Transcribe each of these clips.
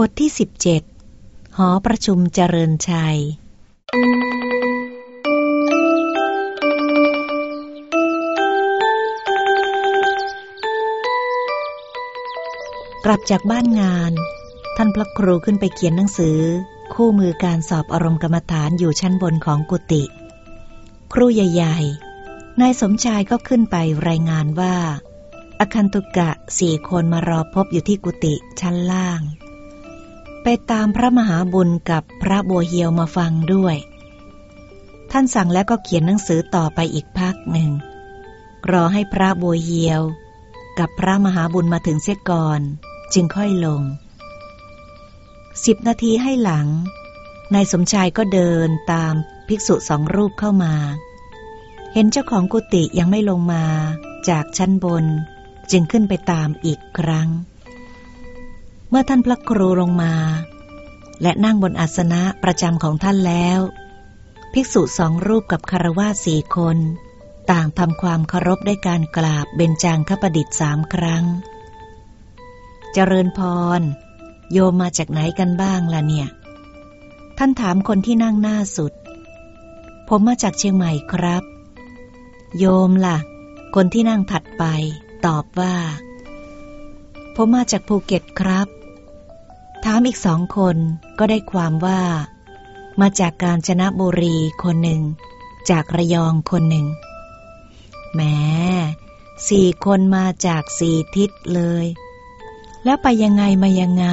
บทที่สิบเจ็ดหอประชุมเจริญชัย กลับจากบ้านงาน ท่านพระครูขึ้นไปเขียนหนังสือ คู่มือการสอบอารมณ์กรรมฐานอยู่ชั้นบนของกุฏิครูใหญ่ ๆ นายสมชายก็ขึ้นไปรายงานว่า อคันตุกะสี่คนมารอพบอยู่ที่กุฏิชั้นล่าง ไปตามพระมหาบุญกับพระบัวเฮียวมาฟังด้วย ท่านสั่งแล้วก็เขียนหนังสือต่อไปอีกพักหนึ่ง รอให้พระบัวเฮียว กับพระมหาบุญมาถึงเสียก่อน จึงค่อยลงสิบนาทีให้หลัง นายสมชายก็เดินตามภิกษุสองรูปเข้ามา เห็นเจ้าของกุฏิยังไม่ลงมาจากชั้นบน จึงขึ้นไปตามอีกครั้ง มื่อท่านพระครูลงมา และนั่งบนอาสนะประจำของท่านแล้ว ภิกษุสองรูปกับคารวาสสี่คน ต่างทำความเคารพด้วยการกราบเบญจางคประดิษฐ์สามครั้ง เจริญพร โยมมาจากไหนกันบ้างล่ะเนี่ย ท่านถามคนที่นั่งหน้าสุด ผมมาจากเชียงใหม่ครับ โยมล่ะ คนที่นั่งถัดไป ตอบว่าผมมาจากภูเก็ตครับ ถามอีกสองคนก็ได้ความว่า มาจากกาญจนะบุรีคนหนึ่ง จากระยองคนหนึ่งแหมสี่คนมาจากสี่ทิศเลย แล้วไปยังไงมายังไง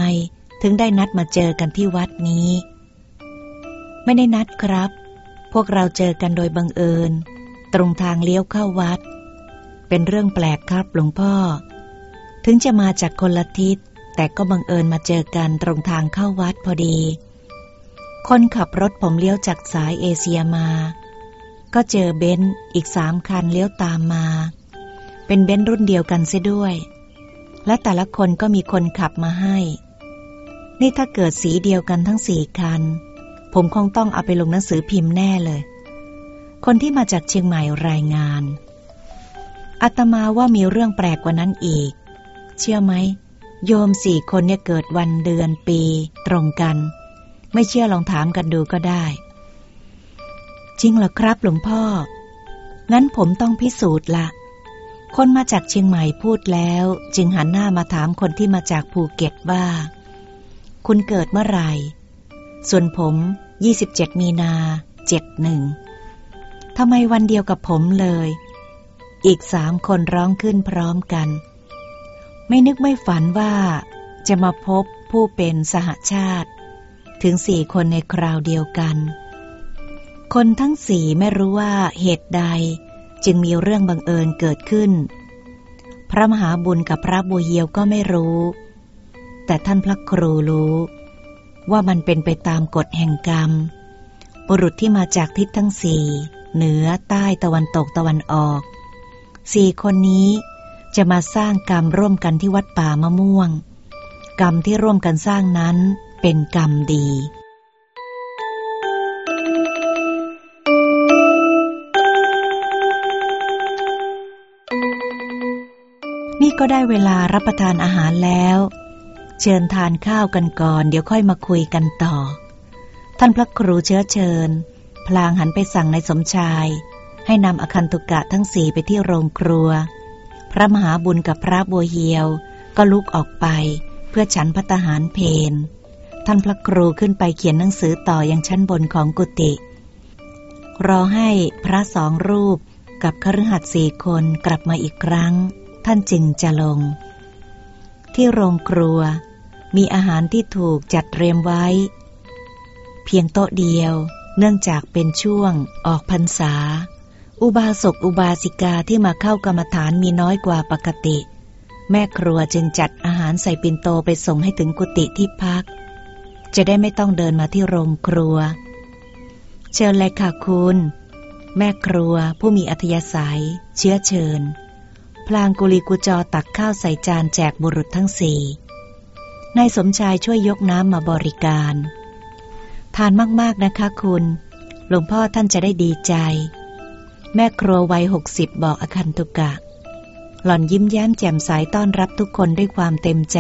ถึงได้นัดมาเจอกันที่วัดนี้ ไม่ได้นัดครับ พวกเราเจอกันโดยบังเอิญ ตรงทางเลี้ยวเข้าวัด เป็นเรื่องแปลกครับหลวงพ่อ ถึงจะมาจากคนละทิศ แต่ก็บังเอิญมาเจอกันตรงทางเข้าวัดพอดี คนขับรถผมเลี้ยวจากสายเอเชียมา ก็เจอเบนซ์อีกสามคันเลี้ยวตามมา เป็นเบนซ์รุ่นเดียวกันเสียด้วย และแต่ละคนก็มีคนขับมาให้ นี่ถ้าเกิดสีเดียวกันทั้งสี่คัน ผมคงต้องเอาไปลงหนังสือพิมพ์แน่เลย คนที่มาจากเชียงใหม่รายงานอาตมาว่ามีเรื่องแปลกกว่านั้นอีก เชื่อไหม โยมสี่คนเนี่ยเกิดวันเดือนปีตรงกัน ไม่เชื่อลองถามกันดูก็ได้ จริงเหรอครับหลวงพ่อ งั้นผมต้องพิสูจน์ละคนมาจากเชียงใหม่พูดแล้ว จึงหันหน้ามาถามคนที่มาจากภูเก็ตว่า คุณเกิดเมื่อไหร่ ส่วนผม 27 มีนา71ทำไมวันเดียวกับผมเลย อีกสามคนร้องขึ้นพร้อมกัน ไม่นึกไม่ฝันว่าจะมาพบผู้เป็นสหชาติ ถึงสี่คนในคราวเดียวกัน คนทั้งสี่ไม่รู้ว่าเหตุใดจึงมีเรื่องบังเอิญเกิดขึ้น พระมหาบุญกับพระบุเฮียวก็ไม่รู้ แต่ท่านพระครูรู้ ว่ามันเป็นไปตามกฎแห่งกรรม บุรุษที่มาจากทิศทั้งสี่ เหนือใต้ตะวันตกตะวันออก สี่คนนี้ จะมาสร้างกรรมร่วมกันที่วัดป่ามะม่วง กรรมที่ร่วมกันสร้างนั้นเป็นกรรมดี นี่ก็ได้เวลารับประทานอาหารแล้ว เชิญทานข้าวกันก่อน เดี๋ยวค่อยมาคุยกันต่อ ท่านพระครูเชื้อเชิญ พลางหันไปสั่งในสมชาย ให้นำอคันตุกะทั้งสี่ไปที่โรงครัว พระมหาบุญกับพระบัวเฮียว ก็ลุกออกไป เพื่อฉันพัตหารเพนท่านพระครูขึ้นไปเขียนหนังสือต่ออยังชั้นบนของกุฏิรอให้พระสองรูปกับคฤหัสถ์สี่คนกลับมาอีกครั้ง ท่านจึงจะลง ที่โรงครัว มีอาหารที่ถูกจัดเตรียมไว้ เพียงโต๊ะเดียว เนื่องจากเป็นช่วงออกพรรษา อุบาสกอุบาสิกาที่มาเข้ากรรมฐานมีน้อยกว่าปกติ แม่ครัวจึงจัดอาหารใส่ปิ่นโตไปส่งให้ถึงกุฏิที่พัก จะได้ไม่ต้องเดินมาที่โรงครัว เชิญเลยค่ะคุณ แม่ครัวผู้มีอัธยาศัย เชื้อเชิญ พลางกุลีกุจอตักข้าวใส่จานแจกบุรุษทั้งสี่นายสมชายช่วยยกน้ำมาบริการ ทานมากๆนะคะคุณ หลวงพ่อท่านจะได้ดีใจ แม่ครัววัยหกสิบบอกอคันตุกะ หล่อนยิ้มแย้มแจ่มใสต้อนรับทุกคนด้วยความเต็มใจ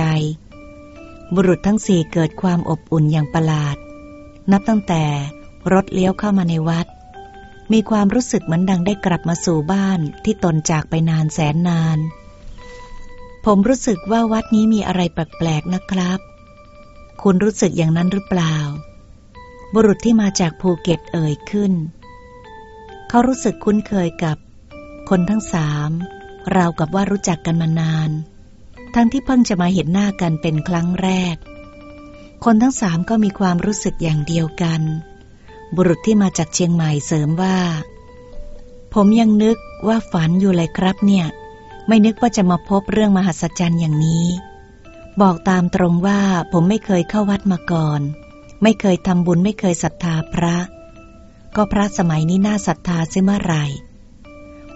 บุรุษทั้งสี่เกิดความอบอุ่นอย่างประหลาด นับตั้งแต่รถเลี้ยวเข้ามาในวัด มีความรู้สึกเหมือนดังได้กลับมาสู่บ้านที่ตนจากไปนานแสนนาน ผมรู้สึกว่าวัดนี้มีอะไรแปลกๆนะครับ คุณรู้สึกอย่างนั้นหรือเปล่า บุรุษที่มาจากภูเก็ตเอ่ยขึ้น เขารู้สึกคุ้นเคยกับ คนทั้งสามราวกับว่ารู้จักกันมานาน ทั้งที่เพิ่งจะมาเห็นหน้ากันเป็นครั้งแรก คนทั้งสามก็มีความรู้สึกอย่างเดียวกัน บุรุษที่มาจากเชียงใหม่เสริมว่า ผมยังนึกว่าฝันอยู่เลยครับเนี่ย ไม่นึกว่าจะมาพบเรื่องมหัศจรรย์อย่างนี้ บอกตามตรงว่าผมไม่เคยเข้าวัดมาก่อน ไม่เคยทำบุญไม่เคยศรัทธาพระ ก็พระสมัยนี้น่าศรัทธาเสียเมื่อไหร่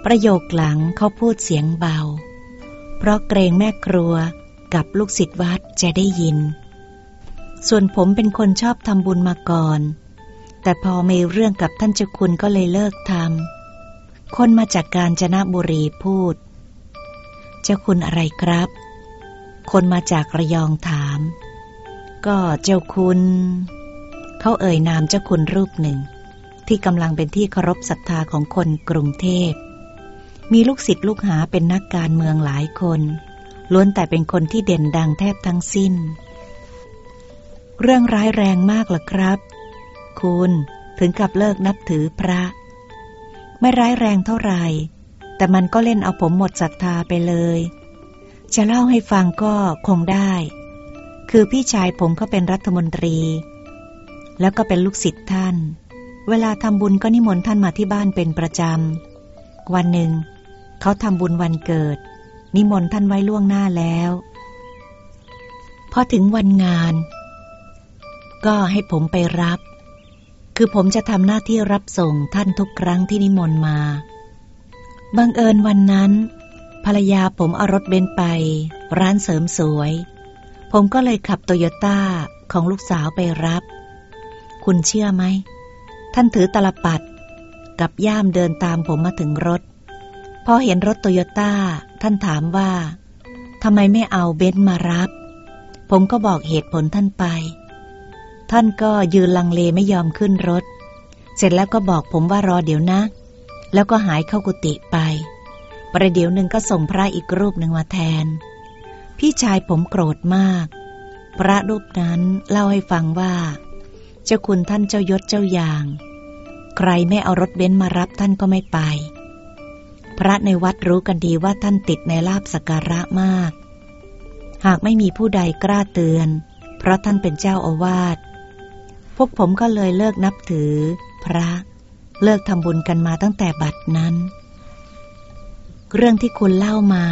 ประโยคหลังเขาพูดเสียงเบา เพราะเกรงแม่ครัวกับลูกศิษย์วัดจะได้ยิน ส่วนผมเป็นคนชอบทำบุญมาก่อน แต่พอมีเรื่องกับท่านเจ้าคุณก็เลยเลิกทำ คนมาจากการจนบุรีพูด เจ้าคุณอะไรครับ คนมาจากระยองถาม ก็เจ้าคุณ เขาเอ่ยนามเจ้าคุณรูปหนึ่ง ที่กำลังเป็นที่เคารพศรัทธาของคนกรุงเทพ มีลูกศิษย์ลูกหาเป็นนักการเมืองหลายคน ล้วนแต่เป็นคนที่เด่นดังแทบทั้งสิ้น เรื่องร้ายแรงมากล่ะครับ คุณถึงกับเลิกนับถือพระ ไม่ร้ายแรงเท่าไหร่ แต่มันก็เล่นเอาผมหมดศรัทธาไปเลย จะเล่าให้ฟังก็คงได้ คือพี่ชายผมเขาเป็นรัฐมนตรี แล้วก็เป็นลูกศิษย์ท่าน เวลาทำบุญก็นิมนต์ท่านมาที่บ้านเป็นประจำ วันหนึ่ง เขาทำบุญวันเกิด นิมนต์ท่านไว้ล่วงหน้าแล้ว พอถึงวันงาน ก็ให้ผมไปรับ คือผมจะทำหน้าที่รับส่งท่านทุกครั้งที่นิมนต์มา บังเอิญวันนั้น ภรรยาผมเอารถเบนไป ร้านเสริมสวย ผมก็เลยขับโตโยต้าของลูกสาวไปรับ คุณเชื่อไหม ท่านถือตลปัดกับย่ามเดินตามผมมาถึงรถ พอเห็นรถโตโยต้า ท่านถามว่าทำไมไม่เอาเบนซ์มารับ ผมก็บอกเหตุผลท่านไป ท่านก็ยืนลังเลไม่ยอมขึ้นรถ เสร็จแล้วก็บอกผมว่ารอเดี๋ยวนะ แล้วก็หายเข้ากุฏิไป ประเดี๋ยวหนึ่งก็ส่งพระอีกรูปหนึ่งมาแทน พี่ชายผมโกรธมาก พระรูปนั้นเล่าให้ฟังว่า เจ้าคุณท่านเจ้ายศเจ้าอย่าง ใครไม่เอารถเบนซ์มารับท่านก็ไม่ไป พระในวัดรู้กันดีว่าท่านติดในลาบสักการะมาก หากไม่มีผู้ใดกล้าเตือน เพราะท่านเป็นเจ้าอาวาสพวกผมก็เลยเลิกนับถือ พระ เลิกทำบุญกันมาตั้งแต่บัดนั้น เรื่องที่คุณเล่ามา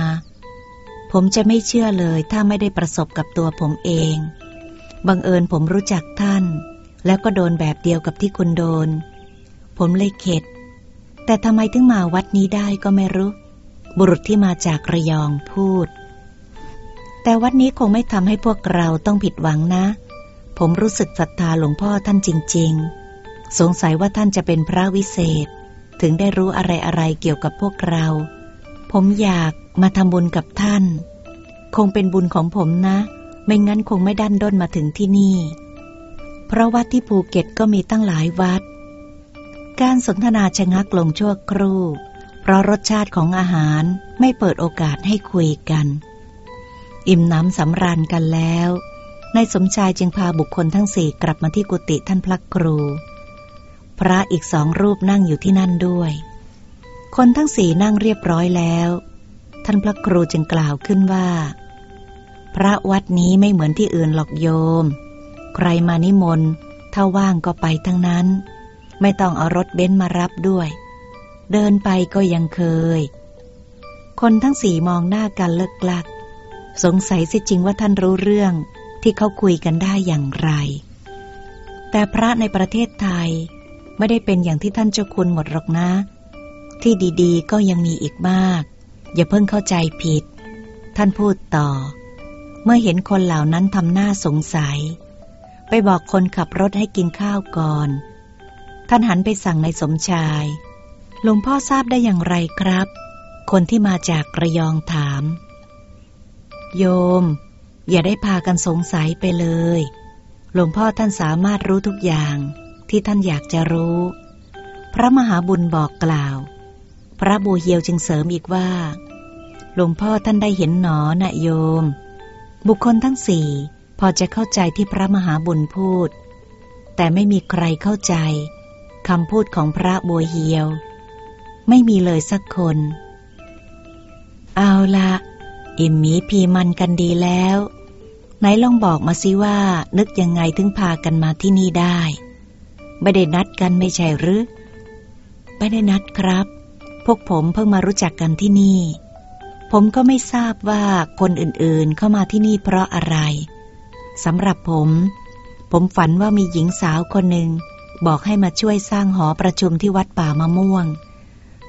ผมจะไม่เชื่อเลยถ้าไม่ได้ประสบกับตัวผมเอง บังเอิญผมรู้จักท่าน แล้วก็โดนแบบเดียวกับที่คุณโดน ผมเลยเข็ด แต่ทำไมถึงมาวัดนี้ได้ก็ไม่รู้ บุรุษที่มาจากระยองพูด แต่วัดนี้คงไม่ทำให้พวกเราต้องผิดหวังนะ ผมรู้สึกศรัทธาหลวงพ่อท่านจริง ๆ สงสัยว่าท่านจะเป็นพระวิเศษ ถึงได้รู้อะไรๆเกี่ยวกับพวกเรา ผมอยากมาทำบุญกับท่าน คงเป็นบุญของผมนะ ไม่งั้นคงไม่ดันด้นมาถึงที่นี่ เพราะวัดที่ภูเก็ตก็มีตั้งหลายวัด การสนทนาชะงักลงชั่วครู่ เพราะรสชาติของอาหารไม่เปิดโอกาสให้คุยกัน อิ่มน้ำสำราญกันแล้วนายสมชายจึงพาบุคคลทั้งสี่กลับมาที่กุฏิท่านพระครู พระอีกสองรูปนั่งอยู่ที่นั่นด้วย คนทั้งสี่นั่งเรียบร้อยแล้ว ท่านพระครูจึงกล่าวขึ้นว่า พระวัดนี้ไม่เหมือนที่อื่นหรอกโยม ใครมานิมนต์ ถ้าว่างก็ไปทั้งนั้น ไม่ต้องเอารถเบนซ์มารับด้วย เดินไปก็ยังเคย คนทั้งสี่มองหน้ากันเลิกลัก สงสัยสิจริงว่าท่านรู้เรื่องที่เขาคุยกันได้อย่างไร แต่พระในประเทศไทยไม่ได้เป็นอย่างที่ท่านเจ้าคุณหมดหรอกนะ ที่ดีๆ ก็ยังมีอีกมาก อย่าเพิ่งเข้าใจผิด ท่านพูดต่อ เมื่อเห็นคนเหล่านั้นทำหน้าสงสัย ไปบอกคนขับรถให้กินข้าวก่อน ท่านหันไปสั่งในสมชาย หลวงพ่อทราบได้อย่างไรครับ คนที่มาจากระยองถาม โยม อย่าได้พากันสงสัยไปเลย หลวงพ่อท่านสามารถรู้ทุกอย่างที่ท่านอยากจะรู้ พระมหาบุญบอกกล่าว พระบูเฮียวจึงเสริมอีกว่า หลวงพ่อท่านได้เห็นหนอนะโยม บุคคลทั้งสี่ อจะเข้าใจที่พระมหาบุญพูด แต่ไม่มีใครเข้าใจคำพูดของพระบัวเฮียว ไม่มีเลยสักคน เอาละอิ่มมีพีมันกันดีแล้ว ไหนลองบอกมาสิว่า นึกยังไงถึงพากันมาที่นี่ได้ ไม่ได้นัดกันไม่ใช่หรือไม่ได้นัดครับ พวกผมเพิ่งมารู้จักกันที่นี่ ผมก็ไม่ทราบว่าคนอื่นๆเข้ามาที่นี่เพราะอะไร สำหรับผม ผมฝันว่ามีหญิงสาวคนหนึ่ง บอกให้มาช่วยสร้างหอประชุมที่วัดป่ามะม่วง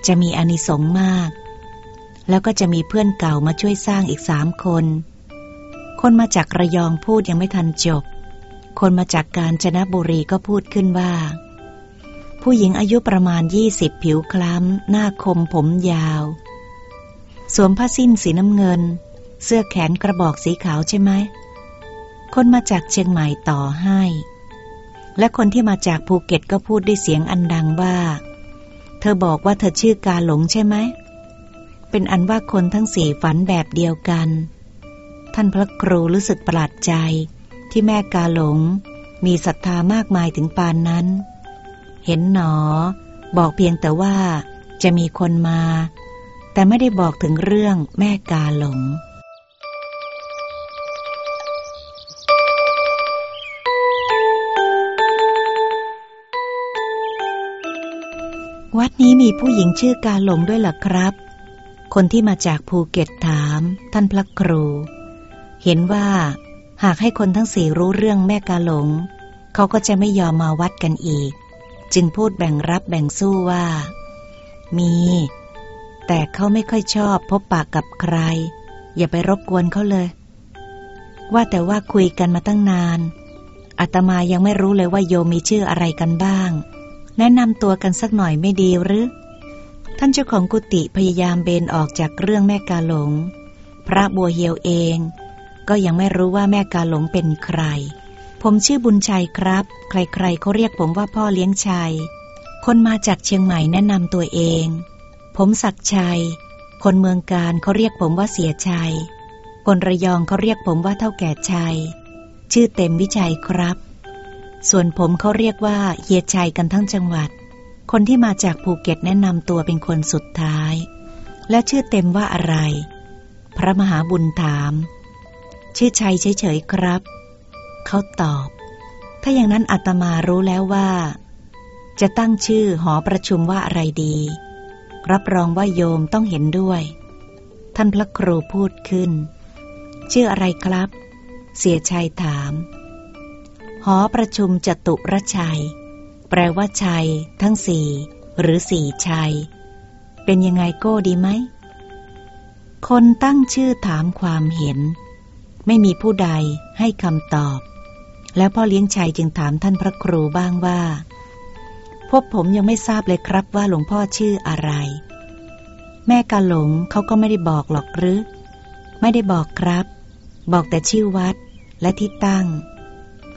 จะมีอนิสงส์มาก แล้วก็จะมีเพื่อนเก่ามาช่วยสร้างอีกสามคน คนมาจากระยองพูดยังไม่ทันจบ คนมาจากกาญจนบุรีก็พูดขึ้นว่า ผู้หญิงอายุประมาณยี่สิบผิวคล้ำ หน้าคมผมยาว สวมผ้าสิ้นสีน้ำเงิน เสื้อแขนกระบอกสีขาวใช่ไหม คนมาจากเชียงใหม่ต่อให้ และคนที่มาจากภูเก็ตก็พูดด้วยเสียงอันดังว่า เธอบอกว่าเธอชื่อกาหลงใช่ไหม เป็นอันว่าคนทั้งสี่ฝันแบบเดียวกัน ท่านพระครูรู้สึกประหลาดใจ ที่แม่กาหลง มีศรัทธามากมายถึงปานนั้น เห็นหนอ บอกเพียงแต่ว่าจะมีคนมา แต่ไม่ได้บอกถึงเรื่องแม่กาหลง วัดนี้มีผู้หญิงชื่อกาหลงด้วยหรอครับ คนที่มาจากภูเก็ตถาม ท่านพระครู เห็นว่า หากให้คนทั้งสี่รู้เรื่องแม่กาหลง เขาก็จะไม่ยอมมาวัดกันอีก จึงพูดแบ่งรับแบ่งสู้ว่า มี แต่เขาไม่ค่อยชอบพบปากกับใคร อย่าไปรบกวนเขาเลย ว่าแต่ว่าคุยกันมาตั้งนานอาตมายังไม่รู้เลยว่าโยมมีชื่ออะไรกันบ้าง แนะนำตัวกันสักหน่อยไม่ดีหรือ ท่านเจ้าของกุฏิพยายามเบนออกจากเรื่องแม่กาหลง พระบัวเฮียวเอง ก็ยังไม่รู้ว่าแม่กาหลงเป็นใคร ผมชื่อบุญชัยครับ ใครๆเขาเรียกผมว่าพ่อเลี้ยงชัย คนมาจากเชียงใหม่แนะนำตัวเอง ผมศักชัย คนเมืองการเขาเรียกผมว่าเสียชัย คนระยองเขาเรียกผมว่าเท่าแก่ชัย ชื่อเต็มวิชัยครับ ส่วนผมเขาเรียกว่าเฮียชัยกันทั้งจังหวัด คนที่มาจากภูเก็ตแนะนำตัวเป็นคนสุดท้าย และชื่อเต็มว่าอะไร พระมหาบุญถาม ชื่อชัยเฉยๆครับ เขาตอบ ถ้าอย่างนั้นอาตมารู้แล้วว่า จะตั้งชื่อหอประชุมว่าอะไรดี รับรองว่าโยมต้องเห็นด้วย ท่านพระครูพูดขึ้น ชื่ออะไรครับ เสียชัยถาม หอประชุมจตุรชัย แปลว่าชัย ทั้งสี่หรือสี่ชัย เป็นยังไงโก้ดีไหม คนตั้งชื่อถามความเห็น ไม่มีผู้ใดให้คำตอบ แล้วพ่อเลี้ยงชัยจึงถามท่านพระครูบ้างว่า พวกผมยังไม่ทราบเลยครับว่าหลวงพ่อชื่ออะไร แม่กาหลงเขาก็ไม่ได้บอกหรอกหรือ ไม่ได้บอกครับ บอกแต่ชื่อวัดและที่ตั้ง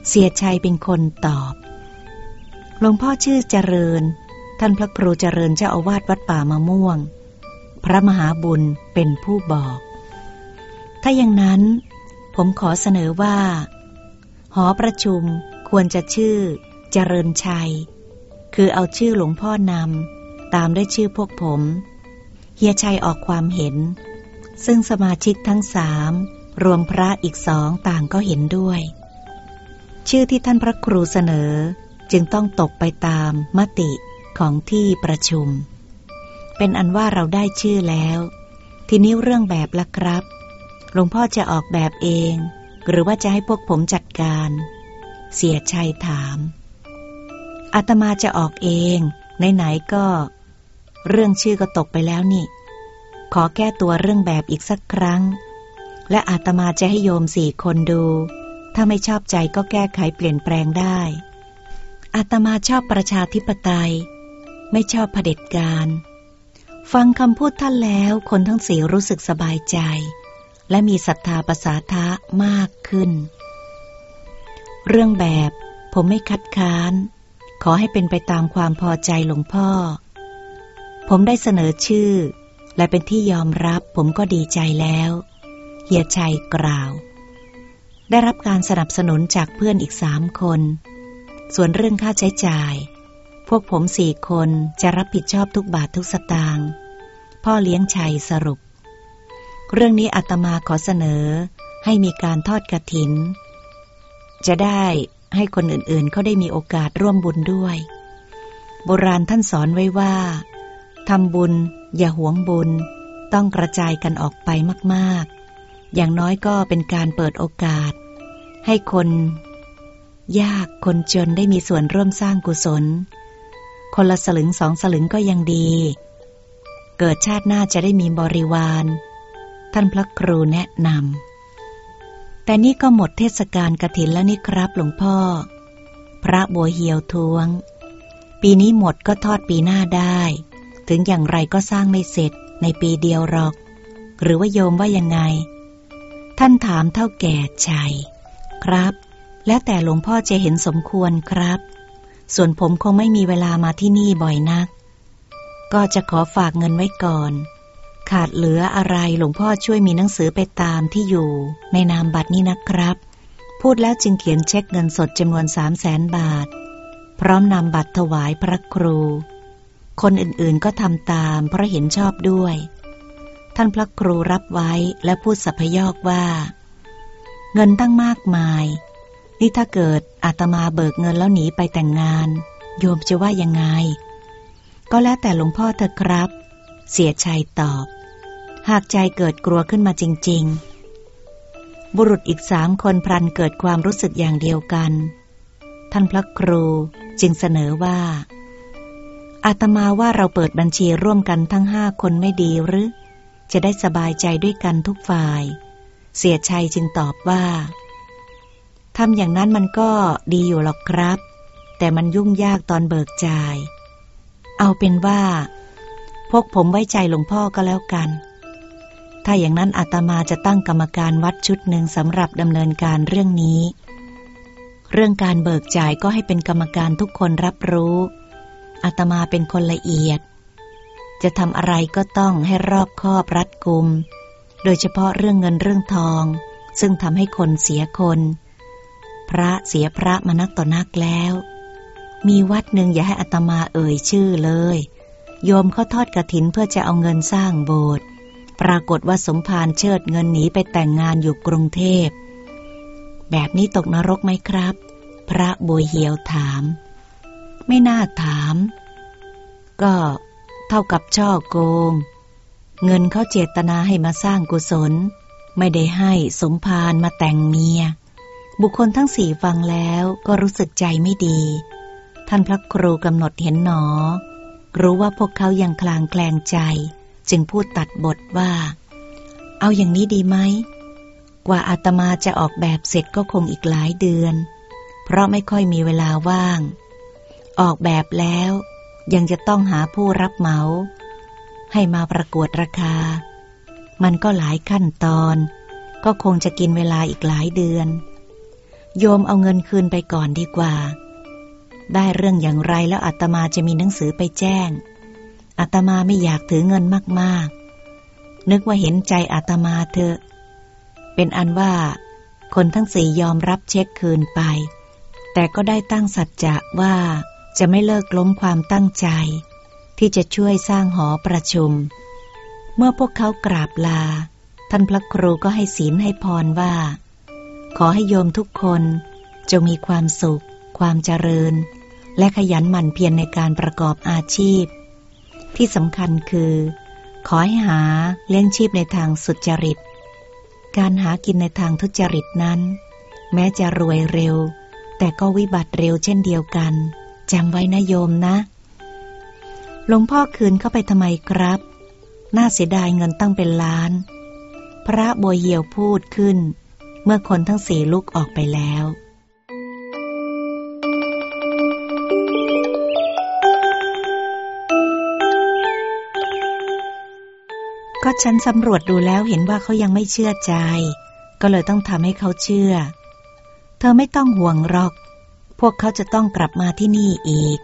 เสียชัยเป็นคนตอบ หลวงพ่อชื่อเจริญ ท่านพระครูเจริญเจ้าอาวาสวัดป่ามะม่วง พระมหาบุญเป็นผู้บอก ถ้าอย่างนั้น ผมขอเสนอว่า หอประชุมควรจะชื่อเจริญชัย คือเอาชื่อหลวงพ่อนำตามด้วยชื่อพวกผม เฮียชัยออกความเห็น ซึ่งสมาชิกทั้งสามรวมพระอีกสองต่างก็เห็นด้วย ชื่อที่ท่านพระครูเสนอ จึงต้องตกไปตามมติของที่ประชุม เป็นอันว่าเราได้ชื่อแล้ว ทีนี้เรื่องแบบละครับ หลวงพ่อจะออกแบบเอง หรือว่าจะให้พวกผมจัดการ เสียชัยถามอาตมาจะออกเองไหนๆก็ เรื่องชื่อก็ตกไปแล้วนี่ ขอแก้ตัวเรื่องแบบอีกสักครั้ง และอาตมาจะให้โยมสี่คนดู ถ้าไม่ชอบใจก็แก้ไขเปลี่ยนแปลงได้อาตมาชอบประชาธิปไตย ไม่ชอบเผด็จการ ฟังคำพูดท่านแล้วคนทั้งสี่รู้สึกสบายใจ และมีศรัทธาประสาทะมากขึ้น เรื่องแบบผมไม่คัดค้าน ขอให้เป็นไปตามความพอใจหลวงพ่อ ผมได้เสนอชื่อ และเป็นที่ยอมรับผมก็ดีใจแล้ว เฮียชัยกล่าว ได้รับการสนับสนุนจากเพื่อนอีกสามคน ส่วนเรื่องค่าใช้จ่าย พวกผมสี่คนจะรับผิดชอบทุกบาททุกสตางค์พ่อเลี้ยงชัยสรุป เรื่องนี้อาตมาขอเสนอให้มีการทอดกระถิน จะได้ให้คนอื่นๆเขาได้มีโอกาสร่วมบุญด้วย โบราณท่านสอนไว้ว่าทำบุญอย่าหวงบุญ ต้องกระจายกันออกไปมากๆ อย่างน้อยก็เป็นการเปิดโอกาส ให้คนยากคนจนได้มีส่วนร่วมสร้างกุศล คนละสลึงสองสลึงก็ยังดี เกิดชาติหน้าจะได้มีบริวาร ท่านพระครูแนะนำ แต่นี่ก็หมดเทศกาลกระถินแล้วนี่ครับหลวงพ่อ พระบัวเหียวทวง ปีนี้หมดก็ทอดปีหน้าได้ ถึงอย่างไรก็สร้างไม่เสร็จในปีเดียวหรอก หรือว่าโยมว่ายังไง ท่านถามเท่าแก่ชัย ครับ แล้วแต่หลวงพ่อจะเห็นสมควรครับ ส่วนผมคงไม่มีเวลามาที่นี่บ่อยนัก ก็จะขอฝากเงินไว้ก่อน ขาดเหลืออะไรหลวงพ่อช่วยมีหนังสือไปตามที่อยู่ ในนามบัตรนี้นะครับ พูดแล้วจึงเขียนเช็คเงินสดจำนวนสามแสนบาท พร้อมนำบัตรถวายพระครู คนอื่นๆก็ทำตามเพราะเห็นชอบด้วย ท่านพระครูรับไว้และพูดสัพยอกว่า เงินตั้งมากมาย นี่ถ้าเกิดอาตมาเบิกเงินแล้วหนีไปแต่งงาน โยมจะว่ายังไง ก็แล้วแต่หลวงพ่อเถอะครับ เสียชัยตอบ หากใจเกิดกลัวขึ้นมาจริง ๆ บุรุษอีกสามคนพลันเกิดความรู้สึกอย่างเดียวกัน ท่านพระครูจึงเสนอว่าอาตมาว่าเราเปิดบัญชีร่วมกันทั้งห้าคนไม่ดีหรือ จะได้สบายใจด้วยกันทุกฝ่าย เสียชัยจึงตอบว่าทำอย่างนั้นมันก็ดีอยู่หรอกครับ แต่มันยุ่งยากตอนเบิกจ่าย เอาเป็นว่า พวกผมไว้ใจหลวงพ่อก็แล้วกัน ถ้าอย่างนั้นอาตมาจะตั้งกรรมการวัดชุดหนึ่งสำหรับดำเนินการเรื่องนี้ เรื่องการเบิกจ่ายก็ให้เป็นกรรมการทุกคนรับรู้อาตมาเป็นคนละเอียด จะทำอะไรก็ต้องให้รอบคอบรัดกุม โดยเฉพาะเรื่องเงินเรื่องทอง ซึ่งทำให้คนเสียคน พระเสียพระมานักต่อนักแล้ว มีวัดหนึ่งอย่าให้อาตมาเอ่ยชื่อเลย โยมเขาทอดกระถินเพื่อจะเอาเงินสร้างโบสถ์ปรากฏว่าสมภารเชิดเงินหนีไปแต่งงานอยู่กรุงเทพ แบบนี้ตกนรกไหมครับ พระบวยเหียวถาม ไม่น่าถาม ก็ เท่ากับช่อโกง เงินเขาเจตนาให้มาสร้างกุศล ไม่ได้ให้สมภารมาแต่งเมีย บุคคลทั้งสี่ฟังแล้วก็รู้สึกใจไม่ดี ท่านพระครูกำหนดเห็นหนอ รู้ว่าพวกเขายังคลางแคลงใจ จึงพูดตัดบทว่า เอาอย่างนี้ดีไหม กว่าอาตมาจะออกแบบเสร็จก็คงอีกหลายเดือน เพราะไม่ค่อยมีเวลาว่าง ออกแบบแล้ว ยังจะต้องหาผู้รับเหมา ให้มาประกวดราคา มันก็หลายขั้นตอน ก็คงจะกินเวลาอีกหลายเดือน โยมเอาเงินคืนไปก่อนดีกว่า ได้เรื่องอย่างไรแล้วอาตมาจะมีหนังสือไปแจ้งอาตมาไม่อยากถือเงินมากๆ นึกว่าเห็นใจอาตมาเถอะ เป็นอันว่า คนทั้งสี่ยอมรับเช็คคืนไป แต่ก็ได้ตั้งสัจจะว่า จะไม่เลิกล้มความตั้งใจ ที่จะช่วยสร้างหอประชุม เมื่อพวกเขากราบลา ท่านพระครูก็ให้ศีลให้พรว่า ขอให้โยมทุกคนจงมีความสุข ความเจริญ และขยันหมั่นเพียรในการประกอบอาชีพ ที่สำคัญคือ ขอให้หาเลี้ยงชีพในทางสุจริต การหากินในทางทุจริตนั้น แม้จะรวยเร็ว แต่ก็วิบัติเร็วเช่นเดียวกัน จำไว้นะโยมนะ หลวงพ่อคืนเข้าไปทำไมครับ น่าเสียดายเงินตั้งเป็นล้าน พระบัวเหี่ยวพูดขึ้น เมื่อคนทั้งสี่ลุกออกไปแล้วก็ฉันสำรวจดูแล้วเห็นว่าเขายังไม่เชื่อใจ ก็เลยต้องทำให้เขาเชื่อ เธอไม่ต้องห่วงหรอก พวกเขาจะต้องกลับมาที่นี่อีก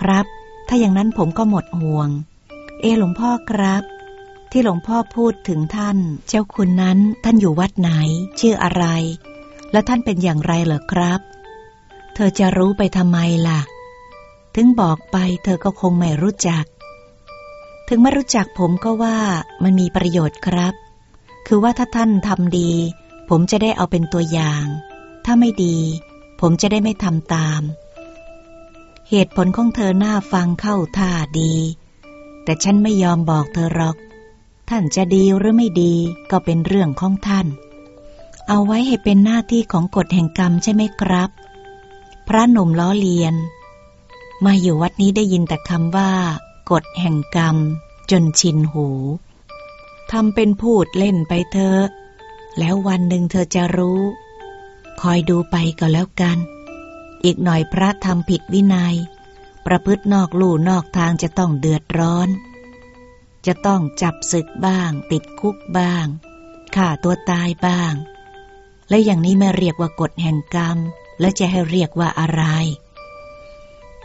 ครับ ถ้าอย่างนั้นผมก็หมดห่วง เอหลวงพ่อครับ ที่หลวงพ่อพูดถึงท่าน เจ้าคุณนั้นท่านอยู่วัดไหน ชื่ออะไร และท่านเป็นอย่างไรเหรอครับ เธอจะรู้ไปทำไมล่ะ ถึงบอกไปเธอก็คงไม่รู้จัก ถึงไม่รู้จักผมก็ว่ามันมีประโยชน์ครับ คือว่าถ้าท่านทำดี ผมจะได้เอาเป็นตัวอย่าง ถ้าไม่ดี ผมจะได้ไม่ทำตาม เหตุผลของเธอหน้าฟังเข้าท่าดี แต่ฉันไม่ยอมบอกเธอหรอก ท่านจะดีหรือไม่ดีก็เป็นเรื่องของท่าน เอาไว้ให้เป็นหน้าที่ของกฎแห่งกรรมใช่ไหมครับ พระหนุ่มล้อเลียน มาอยู่วัดนี้ได้ยินแต่คำว่า กฎแห่งกรรม จนชินหูทำเป็นพูดเล่นไปเถอะ แล้ววันหนึ่งเธอจะรู้ คอยดูไปก็แล้วกัน อีกหน่อยพระทำผิดวินัย ประพฤตินอกลู่นอกทางจะต้องเดือดร้อน จะต้องจับศึกบ้าง ติดคุกบ้างฆ่าตัวตายบ้าง และอย่างนี้ไม่เรียกว่ากฎแห่งกรรม แล้วจะให้เรียกว่าอะไร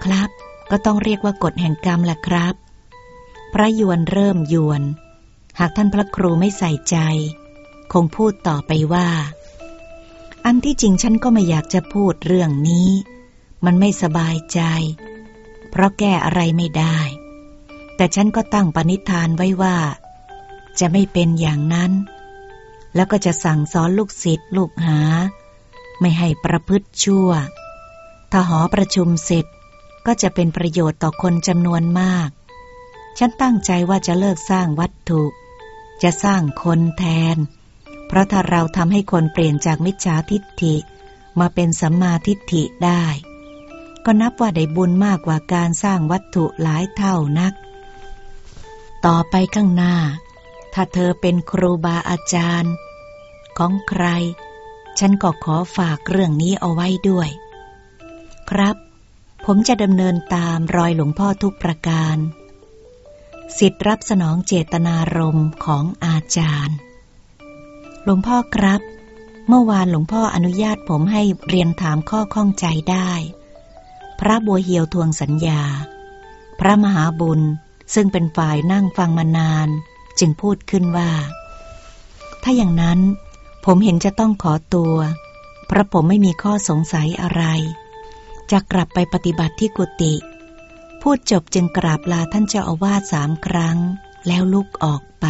ครับ ก็ต้องเรียกว่ากฎแห่งกรรมแหละครับ พระยวนเริ่มยวน หากท่านพระครูไม่ใส่ใจ คงพูดต่อไปว่า อันที่จริงฉันก็ไม่อยากจะพูดเรื่องนี้ มันไม่สบายใจ เพราะแก้อะไรไม่ได้ แต่ฉันก็ตั้งปณิธานไว้ว่า จะไม่เป็นอย่างนั้น แล้วก็จะสั่งสอนลูกศิษย์ลูกหา ไม่ให้ประพฤติชั่ว ถ้าหอประชุมเสร็จก็จะเป็นประโยชน์ต่อคนจำนวนมาก ฉันตั้งใจว่าจะเลิกสร้างวัตถุ จะสร้างคนแทน ราะถ้าเราทำให้คนเปลี่ยนจากมิจฉาทิฏฐิ มาเป็นสัมมาทิฏฐิได้ ก็นับว่าได้บุญมากกว่าการสร้างวัตถุหลายเท่านัก ต่อไปข้างหน้า ถ้าเธอเป็นครูบาอาจารย์ ของใคร ฉันก็ขอฝากเรื่องนี้เอาไว้ด้วย ครับ ผมจะดำเนินตามรอยหลวงพ่อทุกประการสิทธิ์รับสนองเจตนารมณ์ของอาจารย์ หลวงพ่อครับ เมื่อวานหลวงพ่ออนุญาตผมให้เรียนถามข้อข้องใจได้ พระบัวเหียวทวงสัญญา พระมหาบุญซึ่งเป็นฝ่ายนั่งฟังมานาน จึงพูดขึ้นว่า ถ้าอย่างนั้น ผมเห็นจะต้องขอตัวเพราะผมไม่มีข้อสงสัยอะไร จะกลับไปปฏิบัติที่กุฏิพูดจบจึงกราบลาท่านเจ้าอาวาสสามครั้ง แล้วลุกออกไป